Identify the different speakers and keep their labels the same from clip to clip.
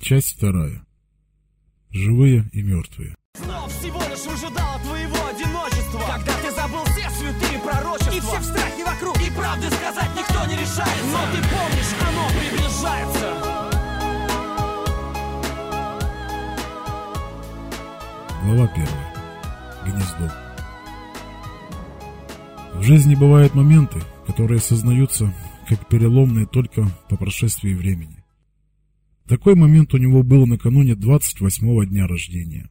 Speaker 1: Часть вторая. Живые и мертвые.
Speaker 2: Снова всего лишь выжидала твоего одиночества Когда ты забыл все святые пророчества И все в страхе вокруг, и правды сказать никто не решается Но ты помнишь, оно приближается
Speaker 1: Глава первая. Гнездо. В жизни бывают моменты, которые осознаются как переломные только по прошествии времени. Такой момент у него был накануне 28-го дня рождения.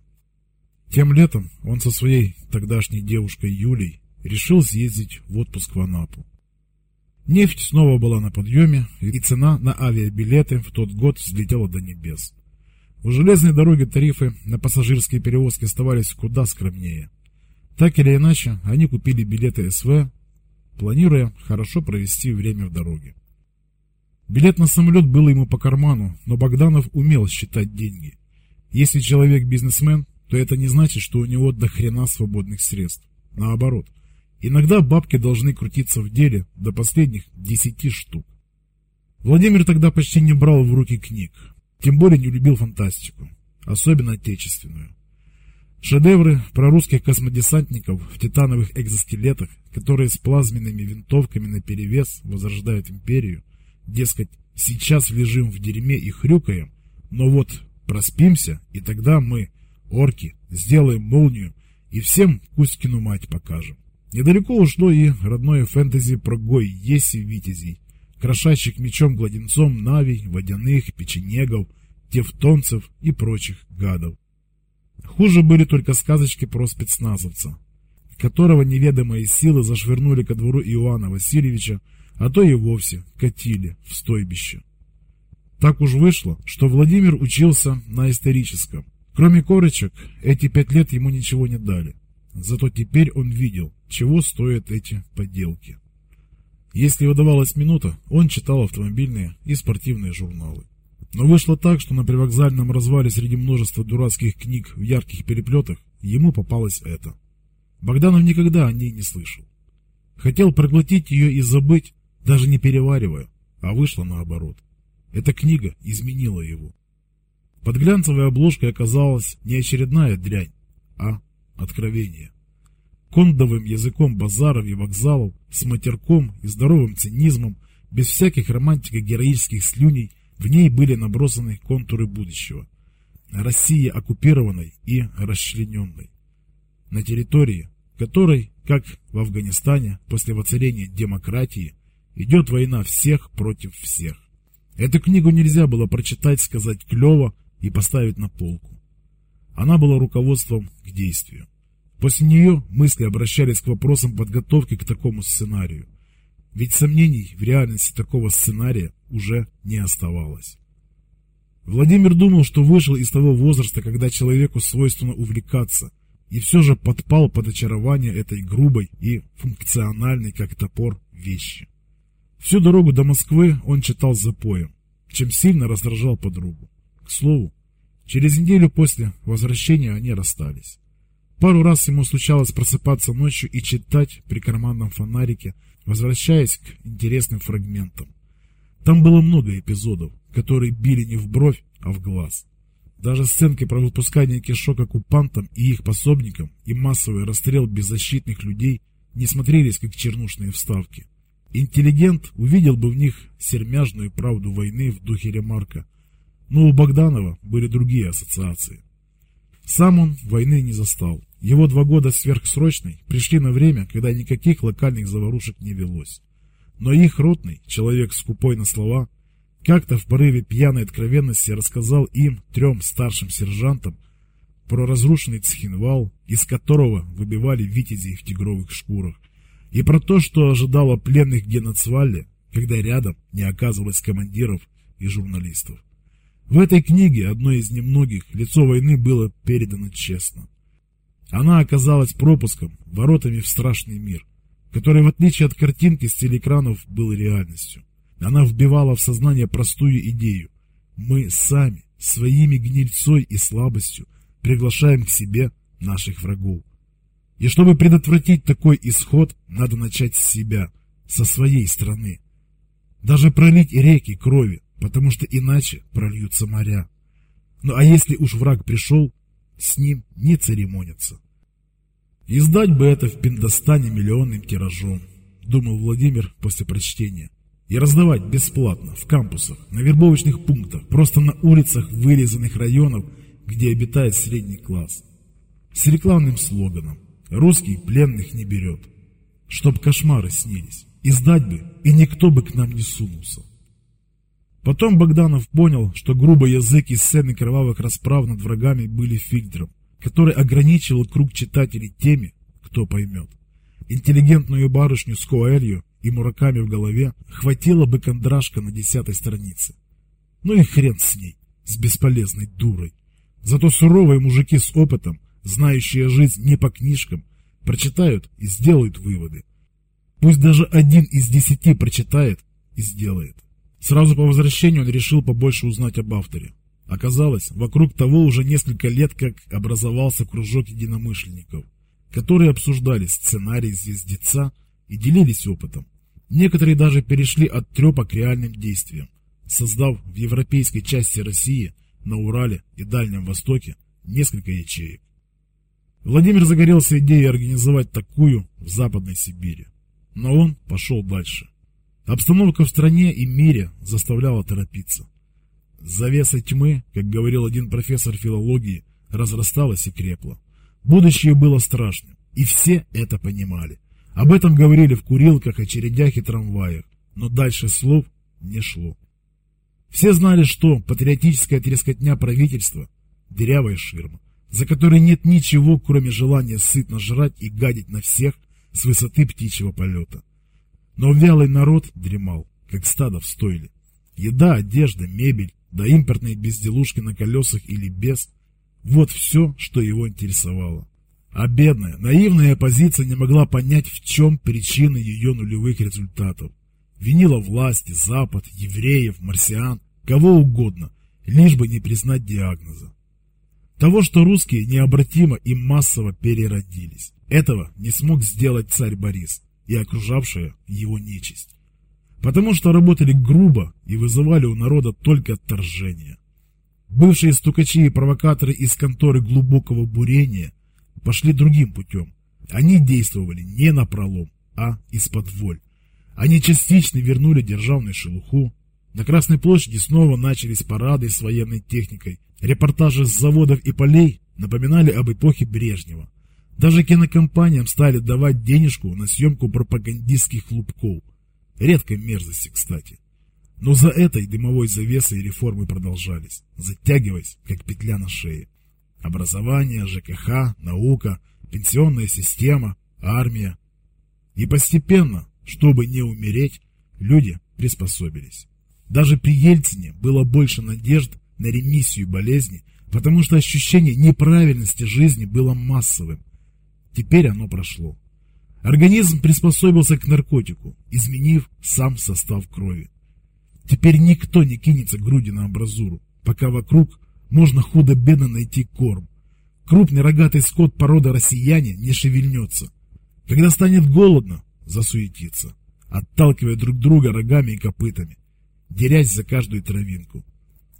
Speaker 1: Тем летом он со своей тогдашней девушкой Юлей решил съездить в отпуск в Анапу. Нефть снова была на подъеме, и цена на авиабилеты в тот год взлетела до небес. У железной дороги тарифы на пассажирские перевозки оставались куда скромнее. Так или иначе, они купили билеты СВ, планируя хорошо провести время в дороге. Билет на самолет был ему по карману, но Богданов умел считать деньги. Если человек бизнесмен, то это не значит, что у него до хрена свободных средств. Наоборот, иногда бабки должны крутиться в деле до последних десяти штук. Владимир тогда почти не брал в руки книг, тем более не любил фантастику, особенно отечественную. Шедевры про русских космодесантников в титановых экзоскелетах, которые с плазменными винтовками наперевес возрождают империю, дескать, сейчас лежим в дерьме и хрюкаем, но вот проспимся, и тогда мы, орки, сделаем молнию и всем Кузькину мать покажем. Недалеко ушло и родное фэнтези про Гой, Еси, Витязей, крошащих мечом гладенцом Навий, водяных, печенегов, тевтонцев и прочих гадов. Хуже были только сказочки про спецназовца, которого неведомые силы зашвырнули ко двору Иоанна Васильевича, а то и вовсе катили в стойбище. Так уж вышло, что Владимир учился на историческом. Кроме корочек, эти пять лет ему ничего не дали. Зато теперь он видел, чего стоят эти подделки. Если выдавалась минута, он читал автомобильные и спортивные журналы. Но вышло так, что на привокзальном развале среди множества дурацких книг в ярких переплетах ему попалось это. Богданов никогда о ней не слышал. Хотел проглотить ее и забыть, даже не переваривая, а вышло наоборот. Эта книга изменила его. Под глянцевой обложкой оказалась не очередная дрянь, а откровение. Кондовым языком базаров и вокзалов, с матерком и здоровым цинизмом, без всяких романтико-героических слюней – в ней были набросаны контуры будущего. России оккупированной и расчлененной. На территории, которой, как в Афганистане, после воцарения демократии, идет война всех против всех. Эту книгу нельзя было прочитать, сказать клево и поставить на полку. Она была руководством к действию. После нее мысли обращались к вопросам подготовки к такому сценарию. Ведь сомнений в реальности такого сценария уже не оставалось. Владимир думал, что вышел из того возраста, когда человеку свойственно увлекаться, и все же подпал под очарование этой грубой и функциональной, как топор, вещи. Всю дорогу до Москвы он читал запоем, чем сильно раздражал подругу. К слову, через неделю после возвращения они расстались. Пару раз ему случалось просыпаться ночью и читать при карманном фонарике Возвращаясь к интересным фрагментам. Там было много эпизодов, которые били не в бровь, а в глаз. Даже сценки про выпускание кишок оккупантам и их пособникам и массовый расстрел беззащитных людей не смотрелись как чернушные вставки. Интеллигент увидел бы в них сермяжную правду войны в духе ремарка, но у Богданова были другие ассоциации. Сам он войны не застал. Его два года сверхсрочной пришли на время, когда никаких локальных заварушек не велось. Но их ротный, человек скупой на слова, как-то в порыве пьяной откровенности рассказал им, трем старшим сержантам, про разрушенный Цхинвал, из которого выбивали витязей в тигровых шкурах, и про то, что ожидало пленных Геноцвале, когда рядом не оказывалось командиров и журналистов. В этой книге, одной из немногих, лицо войны было передано честно. Она оказалась пропуском, воротами в страшный мир, который, в отличие от картинки с телеэкранов, был реальностью. Она вбивала в сознание простую идею. Мы сами, своими гнильцой и слабостью, приглашаем к себе наших врагов. И чтобы предотвратить такой исход, надо начать с себя, со своей страны. Даже пролить реки крови, потому что иначе прольются моря. Ну а если уж враг пришел, с ним не церемонятся. Издать бы это в Пиндостане миллионным тиражом, думал Владимир после прочтения. И раздавать бесплатно в кампусах, на вербовочных пунктах, просто на улицах вырезанных районов, где обитает средний класс. С рекламным слоганом «Русский пленных не берет». Чтоб кошмары снились. Издать бы, и никто бы к нам не сунулся. Потом Богданов понял, что грубый язык и сцены кровавых расправ над врагами были фильтром, который ограничивал круг читателей теми, кто поймет. Интеллигентную барышню с Коэлью и мураками в голове хватило бы кондрашка на десятой странице. Ну и хрен с ней, с бесполезной дурой. Зато суровые мужики с опытом, знающие жизнь не по книжкам, прочитают и сделают выводы. Пусть даже один из десяти прочитает и сделает. Сразу по возвращению он решил побольше узнать об авторе. Оказалось, вокруг того уже несколько лет как образовался кружок единомышленников, которые обсуждали сценарий «Звездеца» и делились опытом. Некоторые даже перешли от трепа к реальным действиям, создав в европейской части России, на Урале и Дальнем Востоке несколько ячеек. Владимир загорелся идеей организовать такую в Западной Сибири, но он пошел дальше. Обстановка в стране и мире заставляла торопиться. Завеса тьмы, как говорил один профессор филологии, разрасталась и крепла. Будущее было страшным, и все это понимали. Об этом говорили в курилках, очередях и трамваях, но дальше слов не шло. Все знали, что патриотическая трескотня правительства – дырявая ширма, за которой нет ничего, кроме желания сытно жрать и гадить на всех с высоты птичьего полета. Но вялый народ дремал, как стадо в стойле. Еда, одежда, мебель, да импортные безделушки на колесах или без – вот все, что его интересовало. А бедная, наивная оппозиция не могла понять, в чем причина ее нулевых результатов. Винила власти, Запад, евреев, марсиан, кого угодно, лишь бы не признать диагноза. Того, что русские необратимо и массово переродились. Этого не смог сделать царь Борис и окружавшая его нечисть. Потому что работали грубо и вызывали у народа только отторжение. Бывшие стукачи и провокаторы из конторы глубокого бурения пошли другим путем. Они действовали не на пролом, а из-под воль. Они частично вернули державную шелуху. На Красной площади снова начались парады с военной техникой. Репортажи с заводов и полей напоминали об эпохе Брежнева. Даже кинокомпаниям стали давать денежку на съемку пропагандистских хлопков. Редкой мерзости, кстати. Но за этой дымовой завесой реформы продолжались, затягиваясь, как петля на шее. Образование, ЖКХ, наука, пенсионная система, армия. И постепенно, чтобы не умереть, люди приспособились. Даже при Ельцине было больше надежд на ремиссию болезни, потому что ощущение неправильности жизни было массовым. Теперь оно прошло. Организм приспособился к наркотику, изменив сам состав крови. Теперь никто не кинется груди на амбразуру, пока вокруг можно худо-бедно найти корм. Крупный рогатый скот породы россияне не шевельнется. Когда станет голодно, засуетится, отталкивая друг друга рогами и копытами, дерясь за каждую травинку.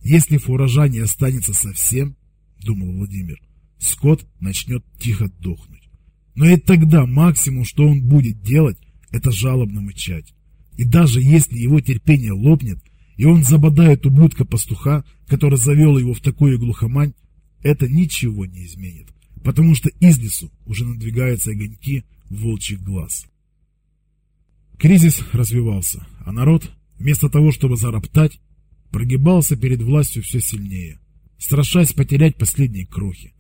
Speaker 1: Если фуража не останется совсем, думал Владимир, скот начнет тихо дохнуть. Но и тогда максимум, что он будет делать, это жалобно мычать. И даже если его терпение лопнет, и он забодает ублюдка-пастуха, который завел его в такую глухомань, это ничего не изменит, потому что из лесу уже надвигаются огоньки волчьих глаз. Кризис развивался, а народ, вместо того, чтобы зароптать, прогибался перед властью все сильнее, страшась потерять последние крохи.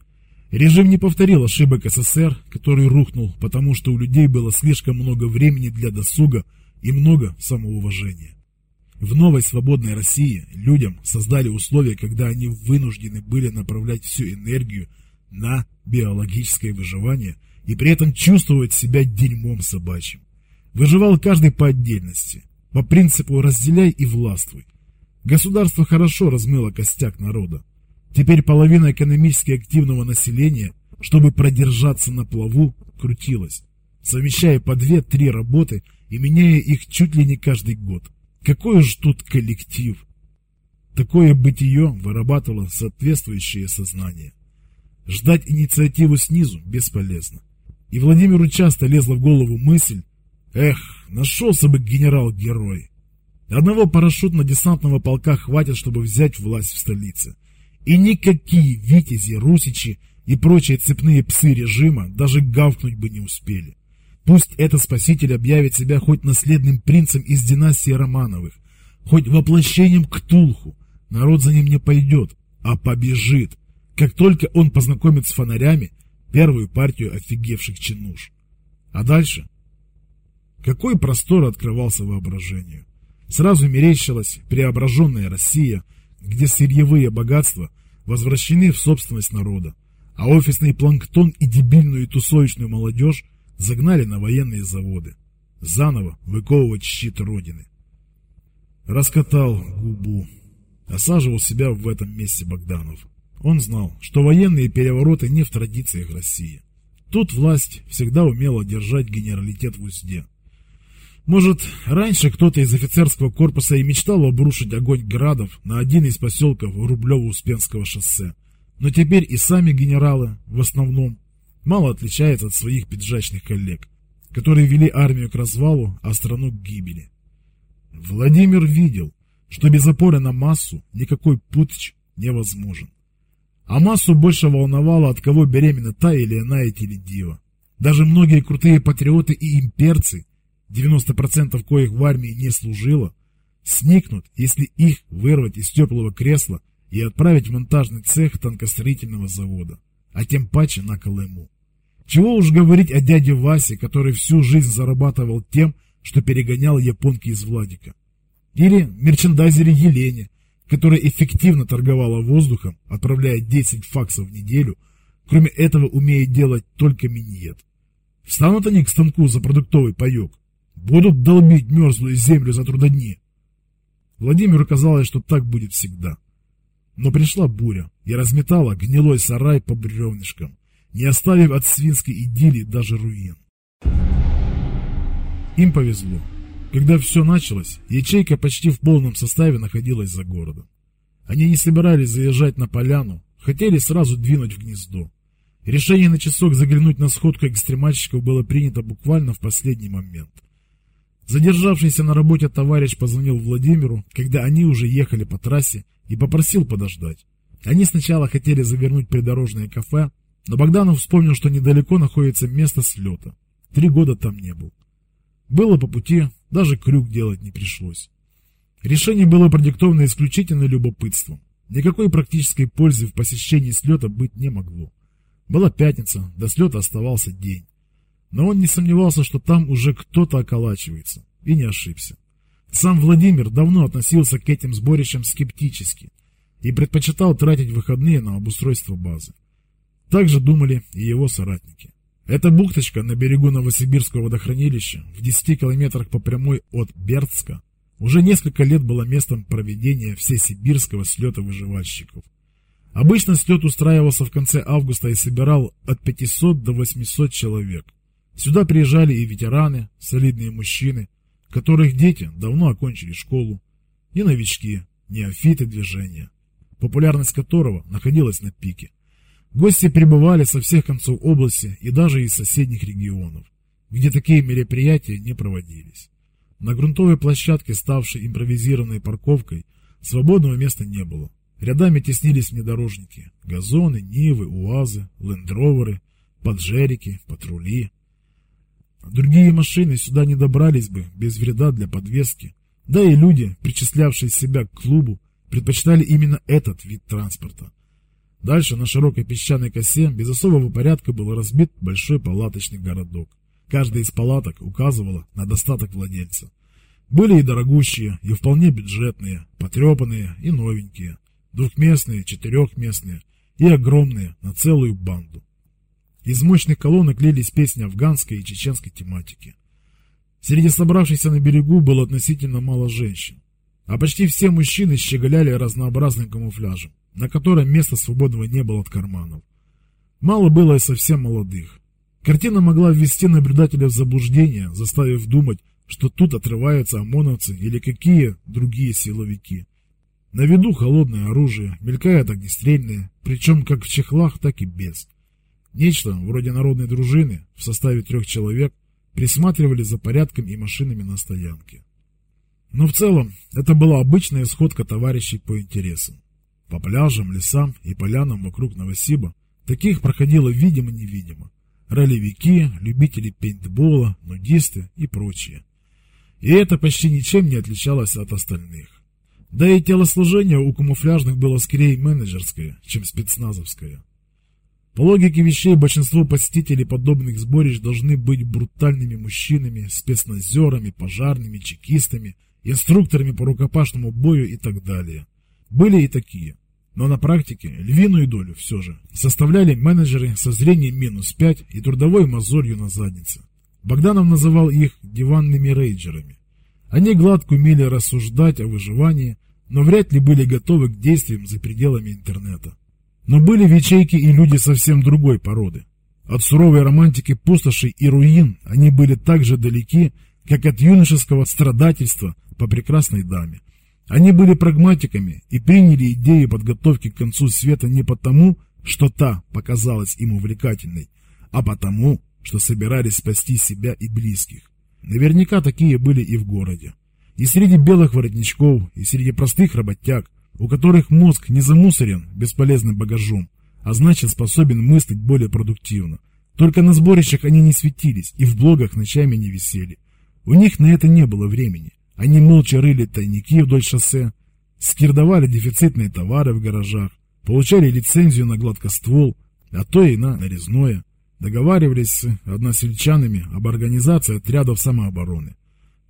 Speaker 1: Режим не повторил ошибок СССР, который рухнул, потому что у людей было слишком много времени для досуга и много самоуважения. В новой свободной России людям создали условия, когда они вынуждены были направлять всю энергию на биологическое выживание и при этом чувствовать себя дерьмом собачьим. Выживал каждый по отдельности, по принципу «разделяй и властвуй». Государство хорошо размыло костяк народа. Теперь половина экономически активного населения, чтобы продержаться на плаву, крутилась, совмещая по две-три работы и меняя их чуть ли не каждый год. Какой же тут коллектив? Такое бытие вырабатывало соответствующее сознание. Ждать инициативу снизу бесполезно. И Владимиру часто лезла в голову мысль, эх, нашелся бы генерал-герой. Одного парашютно-десантного полка хватит, чтобы взять власть в столице. И никакие витязи, русичи и прочие цепные псы режима даже гавкнуть бы не успели. Пусть этот спаситель объявит себя хоть наследным принцем из династии Романовых, хоть воплощением Ктулху, народ за ним не пойдет, а побежит, как только он познакомит с фонарями первую партию офигевших чинуш. А дальше? Какой простор открывался воображению. Сразу мерещилась преображенная Россия, где сырьевые богатства возвращены в собственность народа, а офисный планктон и дебильную тусовочную молодежь загнали на военные заводы. Заново выковывать щит Родины. Раскатал губу. Осаживал себя в этом месте Богданов. Он знал, что военные перевороты не в традициях России. Тут власть всегда умела держать генералитет в узде. Может, раньше кто-то из офицерского корпуса и мечтал обрушить огонь градов на один из поселков Рублево-Успенского шоссе. Но теперь и сами генералы, в основном, мало отличаются от своих пиджачных коллег, которые вели армию к развалу, а страну к гибели. Владимир видел, что без опоры на массу никакой путч невозможен. А массу больше волновало, от кого беременна та или иная теледива. Даже многие крутые патриоты и имперцы 90% коих в армии не служило, сникнут, если их вырвать из теплого кресла и отправить в монтажный цех танкостроительного завода, а тем паче на Колыму. Чего уж говорить о дяде Васе, который всю жизнь зарабатывал тем, что перегонял японки из Владика. Или мерчендайзере Елене, которая эффективно торговала воздухом, отправляя 10 факсов в неделю, кроме этого умеет делать только миниет. Встанут они к станку за продуктовый паек, Будут долбить мерзлую землю за трудодни. Владимиру казалось, что так будет всегда. Но пришла буря и разметала гнилой сарай по бревнышкам, не оставив от свинской идиллии даже руин. Им повезло. Когда все началось, ячейка почти в полном составе находилась за городом. Они не собирались заезжать на поляну, хотели сразу двинуть в гнездо. Решение на часок заглянуть на сходку экстремальщиков было принято буквально в последний момент. Задержавшийся на работе товарищ позвонил Владимиру, когда они уже ехали по трассе, и попросил подождать. Они сначала хотели завернуть придорожное кафе, но Богданов вспомнил, что недалеко находится место слета. Три года там не был. Было по пути, даже крюк делать не пришлось. Решение было продиктовано исключительно любопытством. Никакой практической пользы в посещении слета быть не могло. Была пятница, до слета оставался день. Но он не сомневался, что там уже кто-то околачивается, и не ошибся. Сам Владимир давно относился к этим сборищам скептически и предпочитал тратить выходные на обустройство базы. Так же думали и его соратники. Эта бухточка на берегу Новосибирского водохранилища, в 10 километрах по прямой от Бердска, уже несколько лет была местом проведения всесибирского слета выживальщиков. Обычно слет устраивался в конце августа и собирал от 500 до 800 человек. Сюда приезжали и ветераны, солидные мужчины, которых дети давно окончили школу, и новички, неофиты движения, популярность которого находилась на пике. Гости прибывали со всех концов области и даже из соседних регионов, где такие мероприятия не проводились. На грунтовой площадке, ставшей импровизированной парковкой, свободного места не было. Рядами теснились внедорожники, газоны, нивы, уазы, лендроверы, поджерики, патрули. Другие машины сюда не добрались бы без вреда для подвески. Да и люди, причислявшие себя к клубу, предпочитали именно этот вид транспорта. Дальше на широкой песчаной косе без особого порядка был разбит большой палаточный городок. Каждая из палаток указывала на достаток владельца. Были и дорогущие, и вполне бюджетные, потрепанные и новенькие, двухместные, четырехместные и огромные на целую банду. Из мощных колонок лились песни афганской и чеченской тематики. Среди собравшихся на берегу было относительно мало женщин, а почти все мужчины щеголяли разнообразным камуфляжем, на котором места свободного не было от карманов. Мало было и совсем молодых. Картина могла ввести наблюдателя в заблуждение, заставив думать, что тут отрываются ОМОНовцы или какие другие силовики. На виду холодное оружие, мелькает огнестрельное, причем как в чехлах, так и без. Нечто вроде народной дружины в составе трех человек присматривали за порядком и машинами на стоянке. Но в целом это была обычная сходка товарищей по интересам. По пляжам, лесам и полянам вокруг Новосиба таких проходило видимо-невидимо. Ролевики, любители пейнтбола, нудисты и прочие. И это почти ничем не отличалось от остальных. Да и телосложение у камуфляжных было скорее менеджерское, чем спецназовское. По логике вещей, большинство посетителей подобных сборищ должны быть брутальными мужчинами, спецназерами, пожарными, чекистами инструкторами по рукопашному бою и так далее. Были и такие. Но на практике львиную долю все же составляли менеджеры со зрением минус 5 и трудовой мозолью на заднице. Богданов называл их диванными рейджерами. Они гладко умели рассуждать о выживании, но вряд ли были готовы к действиям за пределами интернета. Но были в ячейке и люди совсем другой породы. От суровой романтики пустошей и руин они были так же далеки, как от юношеского страдательства по прекрасной даме. Они были прагматиками и приняли идею подготовки к концу света не потому, что та показалась им увлекательной, а потому, что собирались спасти себя и близких. Наверняка такие были и в городе. И среди белых воротничков, и среди простых работяг, у которых мозг не замусорен бесполезным багажом, а значит способен мыслить более продуктивно. Только на сборищах они не светились и в блогах ночами не висели. У них на это не было времени. Они молча рыли тайники вдоль шоссе, скирдовали дефицитные товары в гаражах, получали лицензию на гладкоствол, а то и на нарезное, договаривались с односельчанами об организации отрядов самообороны.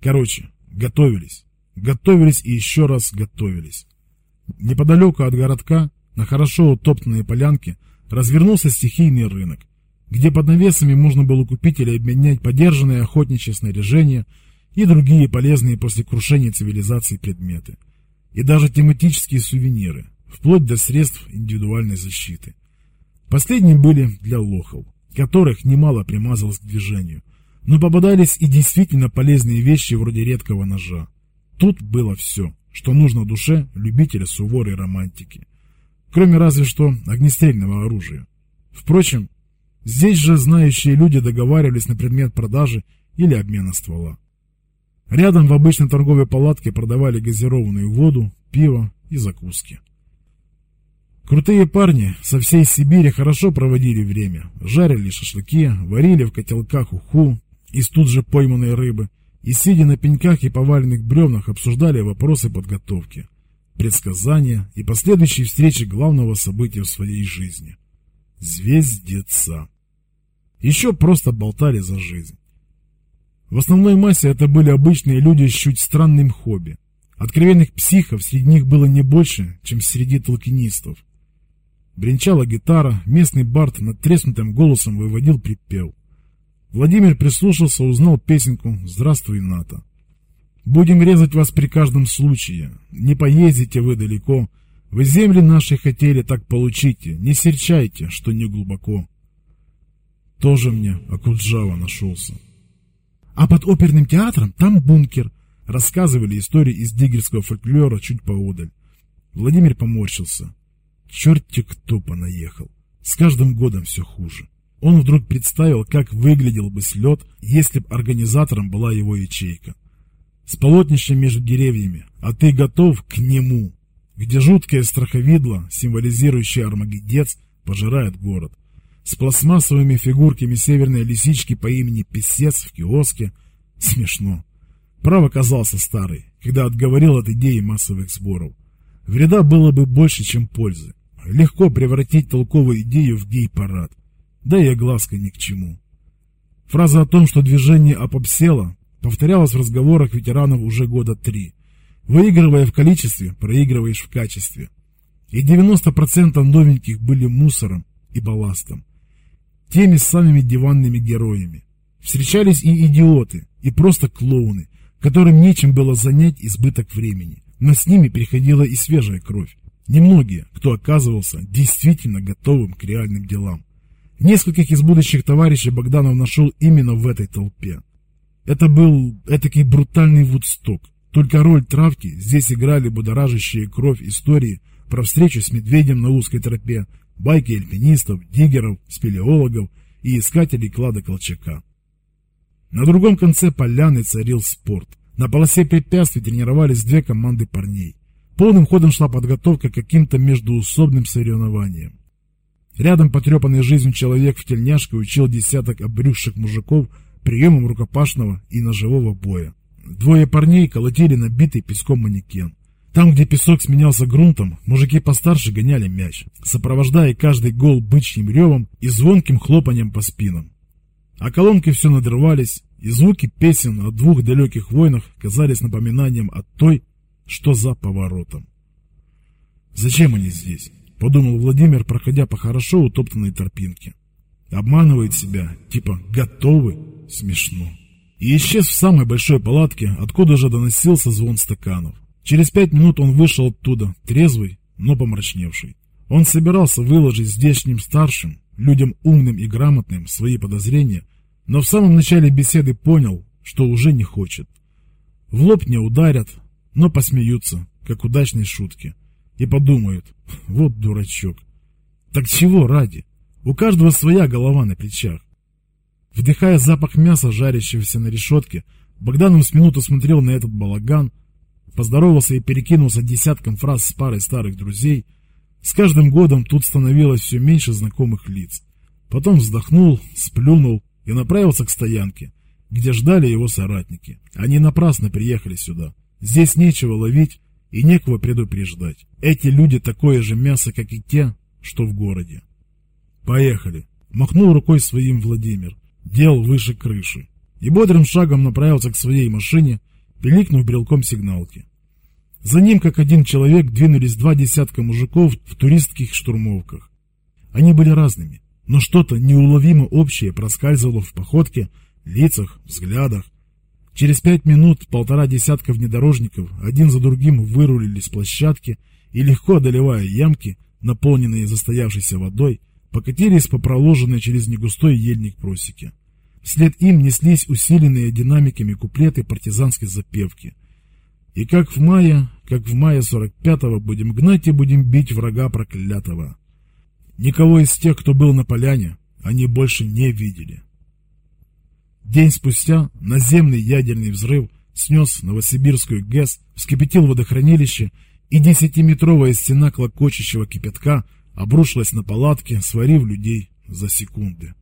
Speaker 1: Короче, готовились, готовились и еще раз готовились. Неподалеку от городка, на хорошо утоптанной полянке, развернулся стихийный рынок, где под навесами можно было купить или обменять подержанное охотничье снаряжение – и другие полезные после крушения цивилизации предметы. И даже тематические сувениры, вплоть до средств индивидуальной защиты. Последние были для лохов, которых немало примазалось к движению, но попадались и действительно полезные вещи вроде редкого ножа. Тут было все, что нужно душе любителя суворой романтики. Кроме разве что огнестрельного оружия. Впрочем, здесь же знающие люди договаривались на предмет продажи или обмена ствола. Рядом в обычной торговой палатке продавали газированную воду, пиво и закуски. Крутые парни со всей Сибири хорошо проводили время. Жарили шашлыки, варили в котелках уху из тут же пойманной рыбы и, сидя на пеньках и поваленных бревнах, обсуждали вопросы подготовки, предсказания и последующей встречи главного события в своей жизни – звездеца. Еще просто болтали за жизнь. В основной массе это были обычные люди с чуть странным хобби. Откровенных психов среди них было не больше, чем среди толкинистов. Бренчала гитара, местный бард над треснутым голосом выводил припев. Владимир прислушался, узнал песенку «Здравствуй, НАТО». «Будем резать вас при каждом случае. Не поездите вы далеко. Вы земли наши хотели, так получите. Не серчайте, что не глубоко». Тоже мне Акуджава нашелся. А под оперным театром там бункер. Рассказывали истории из диггерского фольклора чуть поодаль. Владимир поморщился. Черт-те кто понаехал. С каждым годом все хуже. Он вдруг представил, как выглядел бы слет, если б организатором была его ячейка. С полотнищем между деревьями, а ты готов к нему, где жуткое страховидло, символизирующее Армагеддец, пожирает город с пластмассовыми фигурками северной лисички по имени Песец в киоске. Смешно. Прав оказался старый, когда отговорил от идеи массовых сборов. Вреда было бы больше, чем пользы. Легко превратить толковую идею в гей-парад. Да и огласка ни к чему. Фраза о том, что движение опопсело, повторялась в разговорах ветеранов уже года три. Выигрывая в количестве, проигрываешь в качестве. И 90% новеньких были мусором и балластом теми самыми диванными героями. Встречались и идиоты, и просто клоуны, которым нечем было занять избыток времени. Но с ними переходила и свежая кровь. Немногие, кто оказывался действительно готовым к реальным делам. Нескольких из будущих товарищей Богданов нашел именно в этой толпе. Это был этакий брутальный вудсток, Только роль травки здесь играли будоражащие кровь истории про встречу с медведем на узкой тропе, байки альпинистов, диггеров, спелеологов и искателей клада Колчака. На другом конце поляны царил спорт. На полосе препятствий тренировались две команды парней. Полным ходом шла подготовка к каким-то междуусобным соревнованиям. Рядом потрепанный жизнью человек в тельняшке учил десяток обрюзших мужиков приемам рукопашного и ножевого боя. Двое парней колотили набитый песком манекен. Там, где песок сменялся грунтом, мужики постарше гоняли мяч, сопровождая каждый гол бычьим ревом и звонким хлопанием по спинам. А колонки все надрывались, и звуки песен о двух далеких войнах казались напоминанием о той, что за поворотом. «Зачем они здесь?» — подумал Владимир, проходя по хорошо утоптанной торпинке. Обманывает себя, типа «готовы?» Смешно. И исчез в самой большой палатке, откуда же доносился звон стаканов. Через пять минут он вышел оттуда, трезвый, но помрачневший. Он собирался выложить здешним старшим, людям умным и грамотным, свои подозрения, но в самом начале беседы понял, что уже не хочет. В лоб не ударят, но посмеются, как удачной шутки, и подумают, вот дурачок. Так чего ради? У каждого своя голова на плечах. Вдыхая запах мяса, жарящегося на решетке, Богданов с минуту смотрел на этот балаган, поздоровался и перекинулся десятком фраз с парой старых друзей. С каждым годом тут становилось все меньше знакомых лиц. Потом вздохнул, сплюнул и направился к стоянке, где ждали его соратники. Они напрасно приехали сюда. Здесь нечего ловить и некого предупреждать. Эти люди такое же мясо, как и те, что в городе. «Поехали!» — махнул рукой своим Владимир дел выше крыши, и бодрым шагом направился к своей машине, пиликнув брелком сигналки. За ним, как один человек, двинулись два десятка мужиков в туристских штурмовках. Они были разными, но что-то неуловимо общее проскальзывало в походке, лицах, взглядах. Через пять минут полтора десятка внедорожников один за другим вырулили с площадки и, легко одолевая ямки, наполненные застоявшейся водой, покатились по проложенной через негустой ельник просеке. Вслед им неслись усиленные динамиками куплеты партизанской запевки. И как в мае, как в мае 45-го будем гнать и будем бить врага проклятого. Никого из тех, кто был на поляне, они больше не видели. День спустя наземный ядерный взрыв снес Новосибирскую ГЭС, вскипятил водохранилище, и десятиметровая стена клокочущего кипятка обрушилась на палатки, сварив людей за секунды.